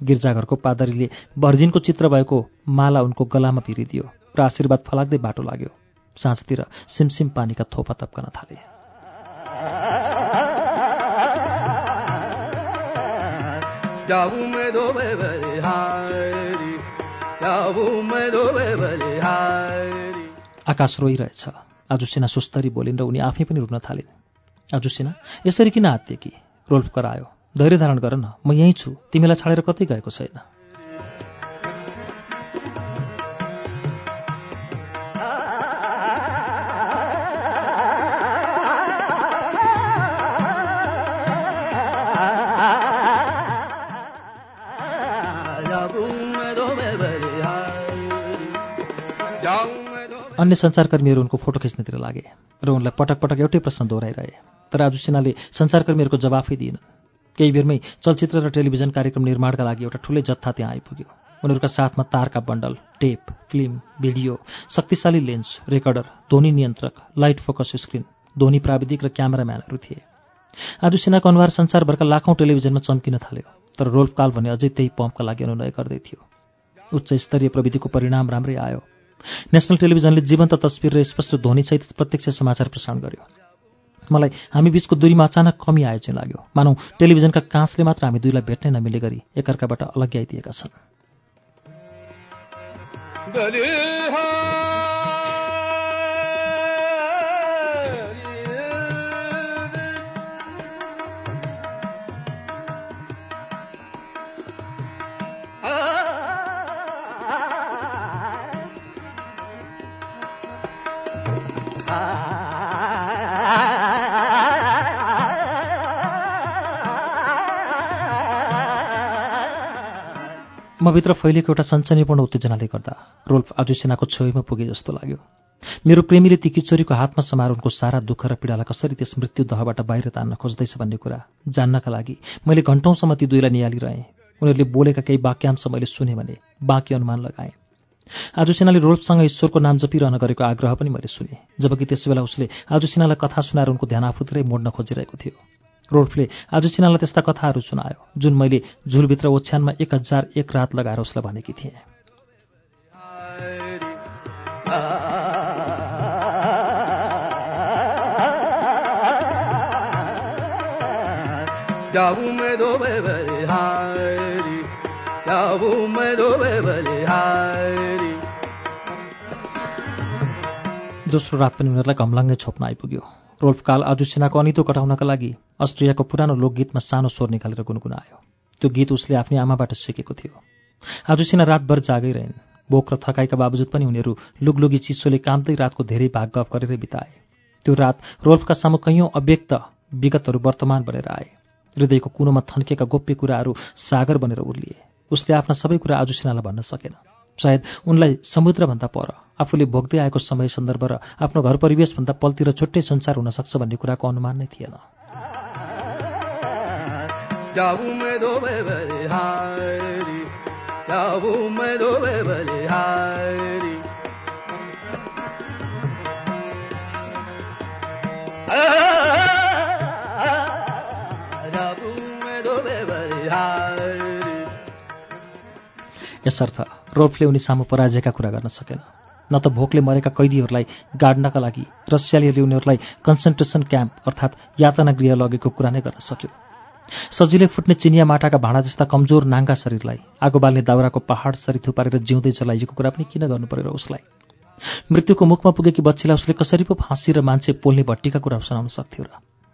गिर्जाघरको पादरीले भर्जिनको चित्र भएको माला उनको गलामा भिरिदियो र आशीर्वाद फलाग्दै बाटो लाग्यो। साँझतिर सिमसिम पानीका थोपा तप्कन थाले। आकाश रोइरहेछ। आजुसिना सुस्तरी बोलिन् र उनी आफै पनि रुन थालिन्। आजुसिना यसरी किन हात्ते कि रोल्फ करायो धैर्य धारण गर न म यहीँ छु तिमीलाई छाडेर कतै गएको छैन। अन्य सञ्चारकर्मीहरू उनको फोटो खिच्नतिर लागे र उनलाई पटक पटक एउटै प्रश्न दोहोऱ्याइरहे। तर आज सिन्हाले सञ्चारकर्मीहरूको जवाफै दिएनन् केही बेरमै चलचित्र र टेलिभिजन कार्यक्रम निर्माणका लागि एउटा ठुलै जत्था त्यहाँ आइपुग्यो। उनीहरूका साथमा तारका बन्डल टेप फिल्म भिडियो शक्तिशाली लेन्स रेकर्डर ध्वनि नियन्त्रक लाइट फोकस स्क्रिन ध्वनि प्राविधिक र क्यामेराम्यानहरू थिए। आजु सिन्हाको अनुहार संसारभरका लाखौँ टेलिभिजनमा चम्किन थाल्यो तर रोल्फ काल भने अझै त्यही पम्पका लागि अनुनय गर्दै थियो। उच्च स्तरीय प्रविधिको परिणाम राम्रै आयो। नेसनल टेलिभिजनले जीवन्त तस्विर र स्पष्ट ध्वनिसहित प्रत्यक्ष समाचार प्रसारण गर्यो। मलाई हामी बीचको दूरीमा अचानक कमी आयो चाहिँ लाग्यो। मानौ टेलिभिजनका काँचले मात्र हामी दुईलाई भेट्नै नमिले गरी एकअर्काबाट अलग्याइदिएका छन्। म भित्र फैलिएको एउटा सञ्चनीपूर्ण उत्तेजनाले गर्दा रोल्फ आजु सेनाको छेउमा पुगे जस्तो लाग्यो। मेरो प्रेमीले ती किचोरीको हातमा समाएर उनको सारा दुःख र पीडालाई कसरी त्यस मृत्यु दहबाट बाहिर तान्न खोज्दैछ भन्ने कुरा जान्नका लागि मैले घन्टौँसम्म ती दुईलाई निहालिरहेँ। उनीहरूले बोलेका केही वाक्यांश मैले सुने भने बाँकी अनुमान लगाएँ। आजु सिन्हाले रोल्फसँग ईश्वरको नाम जपिरहन गरेको आग्रह पनि मैले सुने जबकि त्यस बेला उसले आजु सिन्हालाई कथा सुनाएर उनको ध्यान आफूतिरै मोड्न खोजिरहेको थियो। रोल्फले आजु सिन्हालाई त्यस्ता कथाहरू सुनायो जुन मैले झुलभित्र ओछ्यानमा एक हजार एक रात लगाएर उसलाई भनेकी थिएँ। दोस्रो रात पनि उनीहरूलाई घमलाङ्गै छोप्न आइपुग्यो। रोल्फ काल आजु सेनाको अनितो कटाउनका लागि अस्ट्रियाको पुरानो लोकगीतमा सानो स्वर निकालेर गुनगुनायो। त्यो गीत उसले आफ्नै आमाबाट सिकेको थियो। आजु सिना रातभर जागै रहेन्। बोक र थकाइका बावजुद पनि उनीहरू लुगलुगी चिसोले कामदै रातको धेरै भाग गफ गरेरै बिताए। त्यो रात रोल्फका सामु कैयौँ अव्यक्त विगतहरू वर्तमान बनेर आए। हृदयको कुनोमा थन्केका गोप्य कुराहरू सागर बनेर उर्लिए। उसले आफ्ना सबै कुरा आजु सिनालाई भन्न सकेन। सायद उनलाई समुद्रभन्दा पर आफूले भोग्दै आएको समय सन्दर्भ र आफ्नो घर परिवेशभन्दा पल्तिर छुट्टै संसार हुन सक्छ भन्ने कुराको अनुमान नै थिएन। यसर्थ रोल्फले उनी सामु पराजयका कुरा गर्न सकेन। न त भोकले मरेका कैदीहरूलाई गाड्नका लागि रसियालीहरूले उनीहरूलाई कन्सन्ट्रेसन क्याम्प अर्थात् यातना गृह लगेको कुरा नै गर्न सक्यो। सजिलै फुट्ने चिनिया माटाका भाँडा जस्ता कमजोर नाङ्गा शरीरलाई आगो बाल्ने दाउराको पहाड सरी थुपारेर जिउँदै जलाइएको कुरा पनि किन गर्नु पर्यो र उसलाई? मृत्युको मुखमा पुगेकी बच्चीलाई उसले कसरी पो फाँसी र मान्छे पोल्ने भट्टीका कुरा सुनाउन सक्थ्यो र?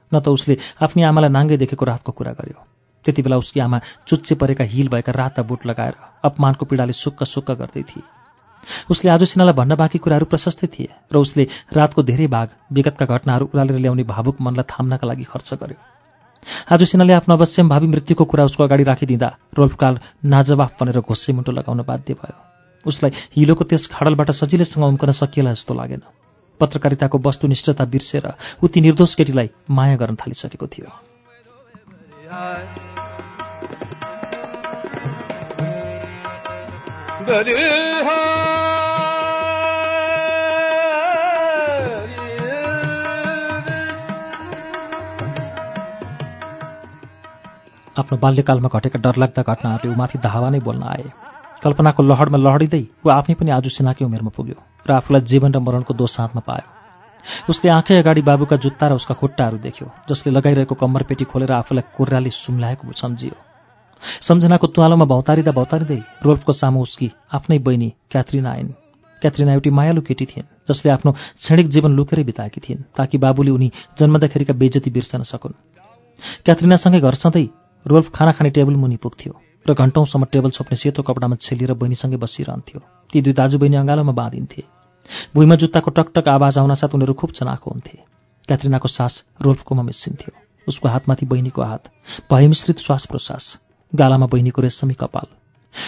न त उसले आफ्नी आमालाई नाङ्गै देखेको रातको कुरा गर्यो। त्यति बेला उसकी आमा चुच्चे परेका हिल भएका राता बुट लगाएर अपमानको पीडाले सुक्क सुक्क गर्दै थिए। उसले आज सिनालाई भन्न बाँकी कुराहरू प्रशस्तै थिए र उसले रातको धेरै भाग विगतका घटनाहरू उरालेर ल्याउने भावुक मनलाई थाम्नका लागि खर्च गर्यो। आज सिन्हाले आफ्नो अवश्यम भावी मृत्युको कुरा उसको अगाडि राखिदिँदा रोल्फकाल नाजवाफ बनेर घोस्से मुन्टो लगाउन बाध्य भयो। उसलाई हिलोको त्यस खाडलबाट सजिलैसँग उम्कन सकिएला जस्तो लागेन। पत्रकारिताको वस्तुनिष्ठता बिर्सेर ऊ ती निर्दोष केटीलाई माया गर्न थालिसकेको थियो। आफ्नो बाल्यकालमा घटेका डरलाग्दा घटनाहरूले ऊमाथि धावा नै बोल्न आए। कल्पनाको लहडमा लहडिँदै ऊ आफै पनि आज सिनाकै उमेरमा पुग्यो र आफूलाई जीवन र मरणको दोष हातमा पायो। उसले आँखै अगाडि बाबुका जुत्ता र उसका खुट्टाहरू देख्यो जसले लगाइरहेको कम्मरपेटी खोलेर आफूलाई कुर्राले सुम्लाएको सम्झियो। सम्झनाको तुवालोमा भौतारिँदा भौतारिँदै रोल्फको सामु उसकी आफ्नै बहिनी क्याथरिना आइन्। क्याथरिना एउटी मायालु केटी थिइन् जसले आफ्नो क्षणिक जीवन लुकेरै बिताएकी थिइन् ताकि बाबुले उनी जन्मदाखेरिका बेजती बिर्सन सकुन्। क्याथरिनासँगै घर सधैँ रोल्फ खाना खाने टेबल मुनि पुग्थ्यो र घन्टौँसम्म टेबल छोप्ने सेतो कपडामा छेलिएर बहिनीसँगै बसिरहन्थ्यो। ती दुई दाजुबहिनी अँगालोमा बाँधिन्थे। भुइँमा जुत्ताको टकटक आवाज आउनासाथ उनीहरू खुब चनाखो हुन्थे। क्याथरिनाको सास रोल्फकोमा मिसिन्थ्यो। उसको हातमाथि बहिनीको हात भयमिश्रित श्वास प्रश्वास गालामा बहिनीको रेशमी कपाल।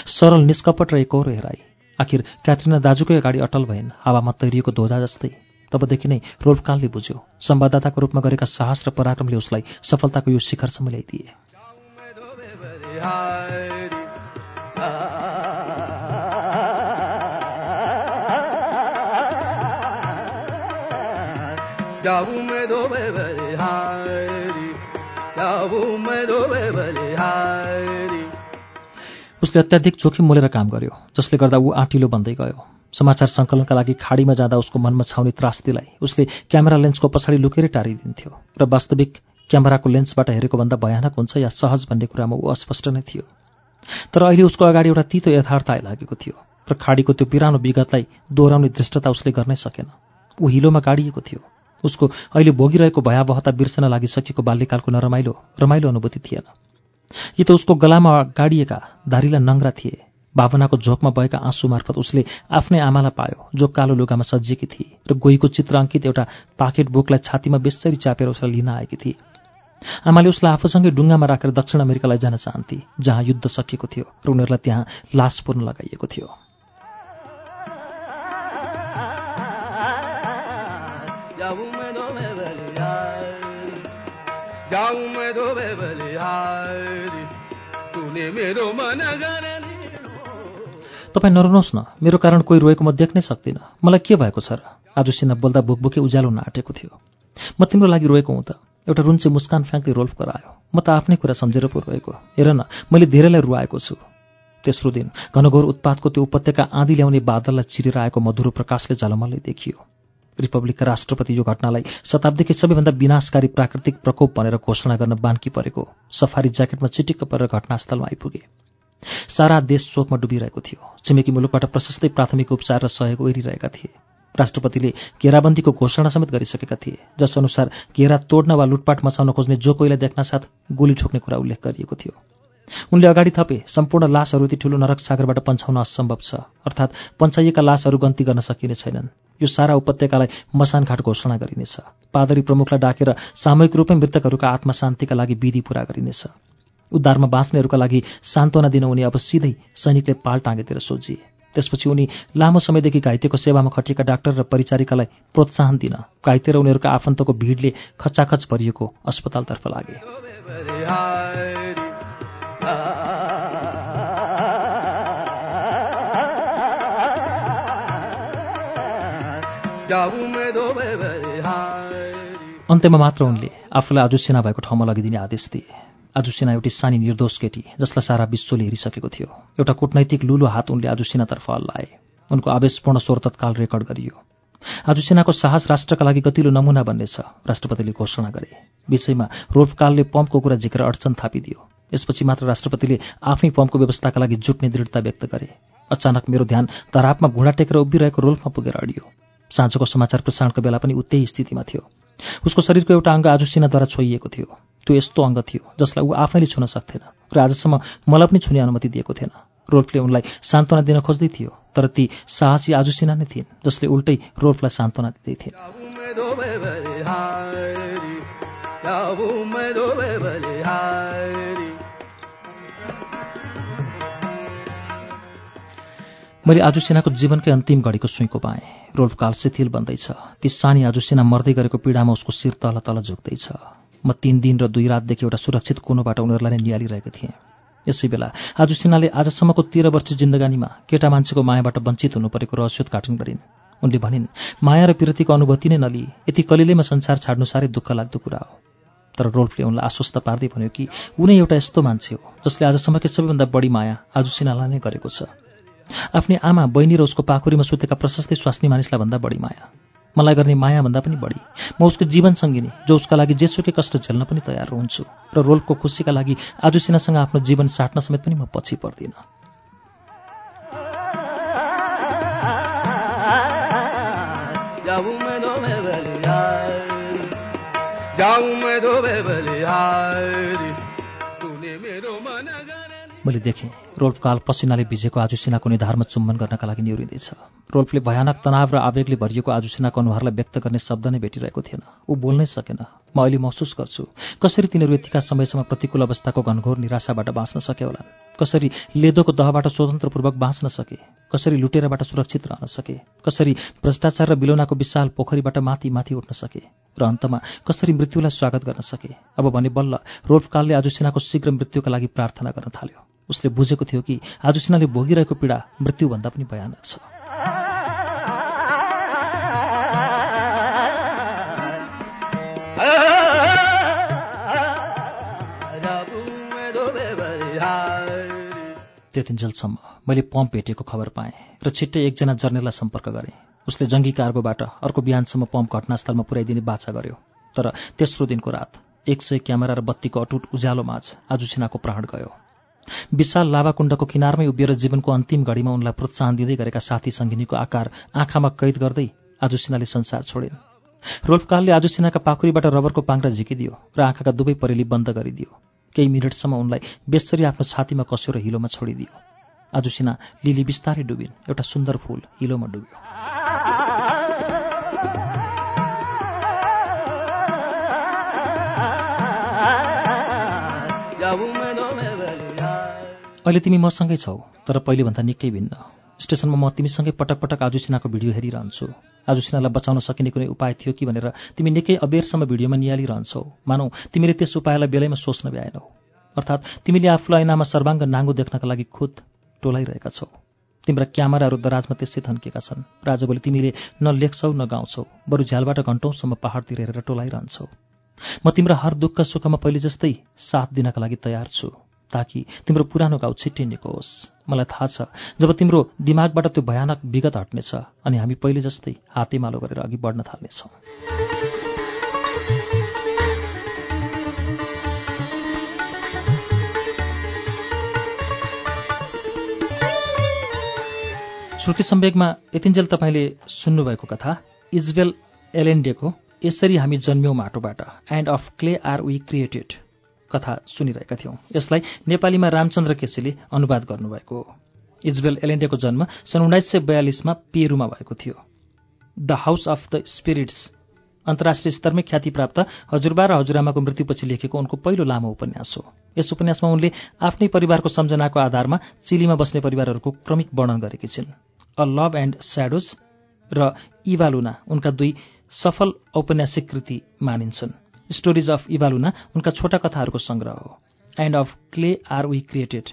सरल निष्कपट र एकौरो हेराई। आखिर क्याथरिना दाजुकै अगाडि अटल भइन् हावामा तैरिएको धोधा जस्तै। तबदेखि नै रोल्फकालले बुझ्यो संवाददाताको रूपमा गरेका साहस र पराक्रमले उसलाई सफलताको यो शिखरसम्म ल्याइदिए। जाऊ उसले अत्याधिक जोखिम मोलेर काम गर्यो जसले गर्दा ऊ आँटिलो बन्दै गयो। समाचार सङ्कलनका लागि खाडीमा जाँदा उसको मनमा छाउने त्रासदीलाई उसले क्यामेरा लेन्सको पछाडि लुकेरै टारिदिन्थ्यो र वास्तविक क्यामेराको लेन्सबाट हेरेको भन्दा भयानक हुन्छ या सहज भन्ने कुरामा ऊ अस्पष्ट नै थियो। तर अहिले उसको अगाडि एउटा तितो यथार्थ आइलागेको थियो र खाडीको त्यो पिरानो विगतलाई दोहोऱ्याउने दृष्टता उसले गर्नै सकेन। ऊ हिलोमा गाडिएको थियो। उसको अहिले भोगिरहेको भयावहता बिर्सन लागिसकेको बाल्यकालको नरमाइलो रमाइलो अनुभूति थिएन। यी त उसको गलामा गाडिएका धारिला नङ्ग्रा थिए। भावनाको झोकमा बहेका आँसु मार्फत उसले आफ्नै आमालाई पायो जो कालो लुगामा सजिएकी थिए र गोहीको चित्र अङ्कित एउटा पाकेट बुकलाई छातीमा बेसरी चापेर उसलाई लिन आएकी थिए। आमाले उसलाई आफूसँगै डुङ्गामा राखेर दक्षिण अमेरिकालाई जान चाहन्थे जहाँ युद्ध सकिएको थियो र उनीहरूलाई त्यहाँ लास पूर्ण लगाइएको थियो। जाऊ तपाईँ नरुनुहोस् न मेरो कारण कोही रोएको म देख्नै सक्दिनँ। मलाई के भएको छ र? आज सिन्हा बोल्दा बुकबुके उज्यालो नाटेको थियो। म तिम्रो लागि रोएको हुँ त। एउटा रुन्चे मुस्कान फ्याँक्दै रोल्फ करायो। म त आफ्नै कुरा सम्झेर पो रोएको। हेर न मैले धेरैलाई रुवाएको छु। तेस्रो दिन घनघोर उत्पातको त्यो उपत्यका आँधी ल्याउने बादललाई चिरेर आएको मधुरो प्रकाशले झलमल्लै देखियो। रिपब्लिकका राष्ट्रपति यो घटनालाई शताब्दीकै सबैभन्दा विनाशकारी प्राकृतिक प्रकोप भनेर घोषणा गर्न बान्की परेको सफारी ज्याकेटमा चिटिक्क परेर घटनास्थलमा आइपुगे। सारा देश शोकमा डुबिरहेको थियो। छिमेकी मुलुकबाट प्रशस्तै प्राथमिक उपचार र सहयोग ओरिरहेका थिए। राष्ट्रपतिले घेराबन्दीको घोषणा समेत गरिसकेका थिए जसअनुसार घेरा तोड्न वा लुटपाट मचाउन खोज्ने जो कोहीलाई देख्नासाथ गोली ठोक्ने कुरा उल्लेख गरिएको थियो। उनले अगाडि थपे सम्पूर्ण लासहरू यति ठूलो नरक सागरबाट पन्छाउन असम्भव छ। अर्थात् पन्छाइएका लासहरू गन्ती गर्न सकिने छैनन्। यो सारा उपत्यकालाई मसानघाट घोषणा गरिनेछ। पादरी प्रमुखलाई डाकेर सामूहिक रूपमै मृतकहरूका आत्मा शान्तिका लागि विधि पूरा गरिनेछ। उद्धारमा बाँच्नेहरूका लागि सान्त्वना दिन उनी अब सिधै सैनिकले पाल टाँगेतिर सोझिए त्यसपछि उनी लामो समयदेखि घाइतेको सेवामा खटिएका डाक्टर र परिचारिकालाई प्रोत्साहन दिन घाइते र उनीहरूका आफन्तको भिडले खचाखच भरिएको अस्पतालतर्फ लागे। अन्त्यमा मात्र उनले आफूलाई आजुसिना भएको ठाउँमा लगिदिने आदेश दिए। आजुसिना एउटी सानी निर्दोष केटी जसलाई सारा विश्वले हेरिसकेको थियो। एउटा कूटनैतिक लुलो हात उनले आजुसिनातर्फ हल्लाए। उनको आवेशपूर्ण स्वर तत्काल रेकर्ड गरियो। आजुसिनाको साहस राष्ट्रका लागि गतिलो नमुना बन्नेछ राष्ट्रपतिले घोषणा गरे। विषयमा रोल्फकालले पम्पको कुरा झिकेर अडचन थापिदियो। यसपछि मात्र राष्ट्रपतिले आफै पम्पको व्यवस्थाका लागि जुट्ने दृढता व्यक्त गरे। अचानक मेरो ध्यान तरापमा घुँडा टेकेर उभिरहेको रोल्फमा पुगेर अडियो। साँझको समाचार प्रसारणको बेला पनि उतै स्थितिमा थियो। उसको शरीरको एउटा अङ्ग आजुसिनाद्वारा छोइएको थियो। त्यो यस्तो अङ्ग थियो जसलाई ऊ आफैले छुन सक्थेन र आजसम्म मलाई पनि छुने अनुमति दिएको थिएन। रोल्फले उनलाई सान्त्वना दिन खोज्दै थियो तर ती साहसी आजुसिना नै थिइन् जसले उल्टै रोल्फलाई सान्त्वना दिँदै थिइन्। मैले आजुसिनाको जीवनकै अन्तिम घडीको सुइँको पाएँ रोल्फकाल शिथिल बन्दैछ। ती सानी आजुसिना मर्दै गरेको पीडामा उसको शिर तल तल झुक्दैछ। म तीन दिन र दुई रातदेखि एउटा सुरक्षित कोनोबाट उनीहरूलाई नै निहालिरहेको थिएँ। यसै बेला आजुसिनाले आजसम्मको तेह्र वर्ष जिन्दगानीमा केटा मान्छेको मायाबाट वञ्चित हुनु परेको रहस्योद्घाटन गरिन्। उनले भनिन् माया र पिरतीको अनुभूति नै नलिए यति कलिलैमा संसार छाड्नु साह्रै दुःख लाग्दो कुरा हो। तर रोल्फले उनलाई आश्वस्त पार्दै भन्यो कि उनै एउटा यस्तो मान्छे हो जसले आजसम्मकै सबैभन्दा बढी माया आजुसिनालाई नै गरेको छ। आफ्नै आमा बहिनी र उसको पाखुरीमा सुतेका प्रशस्तै स्वास्नी मानिसलाई भन्दा बढी माया। मलाई गर्ने माया भन्दा पनि बढी। म उसको जीवन सङ्गिनी जो उसका लागि जेसुकै कष्ट झेल्न पनि तयार हुन्छु र रोल्फको खुसीका लागि आजुसिनासँग आफ्नो जीवन साट्न समेत पनि म पछि पर्दिनँ। मैले देखेँ। रोल्फकाल पसिनाले भिजेको आजुसिनाको निधारमा चुम्बन गर्नका लागि निहुरिँदैछ। रोल्फले भयानक तनाव र आवेगले भरिएको आजुसिनाको अनुहारलाई व्यक्त गर्ने शब्द नै भेटिरहेको थिएन। ऊ बोल्नै सकेन। म अहिले महसुस गर्छु। कसरी तिनीहरू यतिका समयसम्म प्रतिकूल अवस्थाको घनघोर निराशाबाट बाँच्न सके होलान्? कसरी लेदोको दहबाट स्वतन्त्रपूर्वक बाँच्न सके? कसरी लुटेराबाट सुरक्षित रहन सके? कसरी भ्रष्टाचार र बिलोनाको विशाल पोखरीबाट माथि माथि उठ्न सके? र अन्तमा कसरी मृत्युलाई स्वागत गर्न सके? अब भने बल्ल रोल्फकालले आजुसिनाको शीघ्र मृत्युका लागि प्रार्थना गर्न थाल्यो। उसले बुझेको थियो कि आजुसिनाले भोगिरहेको पीडा मृत्युभन्दा पनि भयानक छ। त्यतिन्जेलसम्म मैले पम्प भेटेको खबर पाएँ र छिट्टै एकजना जर्नेललाई सम्पर्क गरेँ। उसले जङ्गी कार्गोबाट अर्को बिहानसम्म पम्प घटनास्थलमा पुर्याइदिने बाछा गर्यो। तर तेस्रो दिनको रात एक सय क्यामेरा र बत्तीको अटुट उज्यालोमाझ आजुसिनाको प्राण गयो। विशाल लाभाकुण्डको किनारमै उभिएर जीवनको अन्तिम घडीमा उनलाई प्रोत्साहन दिँदै गरेका साथी सङ्गिनीको आकार आँखामा कैद गर्दै आजुसिनाले संसार छोडिन्। रोल्फकालले आजुसिनाका पाखुरीबाट रबरको पाङ्रा झिकिदियो र आँखाका दुवै परेली बन्द गरिदियो। केही मिनटसम्म उनलाई बेसरी आफ्नो छातीमा कस्यो र हिलोमा छोडिदियो। आजुसिना लिली बिस्तारै डुबिन्। एउटा सुन्दर फूल हिलोमा डुब्यो। अहिले तिमी मसँगै छौ तर पहिलेभन्दा निकै भिन्न। स्टेसनमा म तिमीसँगै पटक पटक आजुसिनाको भिडियो हेरिरहन्छु। आजुसिनालाई बचाउन सकिने कुनै उपाय थियो कि भनेर तिमी निकै अबेरसम्म भिडियोमा निहालिरहन्छौ। मानौ तिमीले त्यस उपायलाई बेलैमा सोच्न भ्याएनौ। अर्थात् तिमीले आफूलाई ऐनामा सर्वाङ्ग नाङ्गो देख्नका लागि खुद टोलाइरहेका छौ। तिम्रा क्यामेराहरू दराजमा त्यसै थन्किएका छन्। र आजभोलि तिमीले न लेख्छौ न गाउँछौ। बरु झ्यालबाट घन्टौँसम्म पहाडतिर हेरेर टोलाइरहन्छौ। म तिम्रा हर दुःख सुखमा पहिले जस्तै साथ दिनका लागि तयार छु। ताकि तिम्रो पुरानो गाउँ छिट्टै निकोस् मलाई थाहा छ जब तिम्रो दिमागबाट त्यो भयानक विगत हट्नेछ अनि हामी पहिले जस्तै हातेमालो गरेर अघि बढ्न थाल्नेछौँ। श्रुति सम्वेकमा यतिन्जेल तपाईँले सुन्नुभएको कथा इजबेल एलेन्डेको यसरी हामी जन्म्यौँ माटोबाट and of clay are we created. कथा सुनिरहेका थियौँ। यसलाई नेपालीमा रामचन्द्र केसीले अनुवाद गर्नुभएको हो। इजबेल एलेन्डेको जन्म सन् उन्नाइस सय बयालिसमा पेरूमा भएको थियो। The house of the spirits अन्तर्राष्ट्रिय स्तरमै ख्यातिप्राप्त हजुरबा र हजुरआमाको मृत्युपछि लेखेको उनको पहिलो लामो उपन्यास हो। यस उपन्यासमा उनले आफ्नै परिवारको सम्झनाको आधारमा चिलीमा बस्ने परिवारहरूको क्रमिक वर्णन गरेकी छिन्। अ लभ एन्ड स्याडोज र इभालुना उनका दुई सफल औपन्यासिक कृति मानिन्छन्। स्टोरिज अफ इभालुना उनका छोटा कथाहरूको सङ्ग्रह हो। And of clay are we created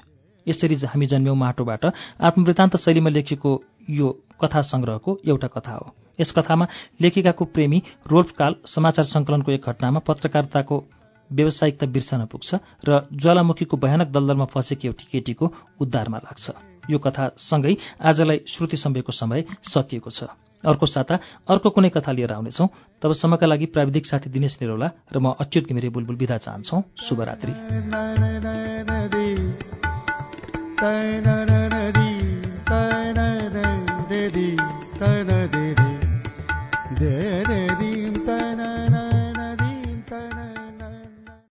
यसरी हामी जन्म्यौँ माटोबाट। आत्मवृत्तान्त शैलीमा लेखिएको यो कथा सङ्ग्रहको एउटा कथा हो। यस कथामा लेखिकाको प्रेमी रोल्फकाल समाचार सङ्कलनको एक घटनामा पत्रकारिताको व्यावसायिकता बिर्सन पुग्छ र ज्वालामुखीको भयानक दलदलमा फँसेकी एउटी केटीको उद्धारमा लाग्छ। यो कथा सँगै आजलाई श्रुति सम्वेकको समय सकिएको छ। अर्को साता अर्को कुनै कथा लिएर आउनेछौँ तबसम्मका लागि प्राविधिक साथी दिनेश निरौला र म अच्युत घिमिरे बुलबुल विदा चाहन्छौ शुभरात्रि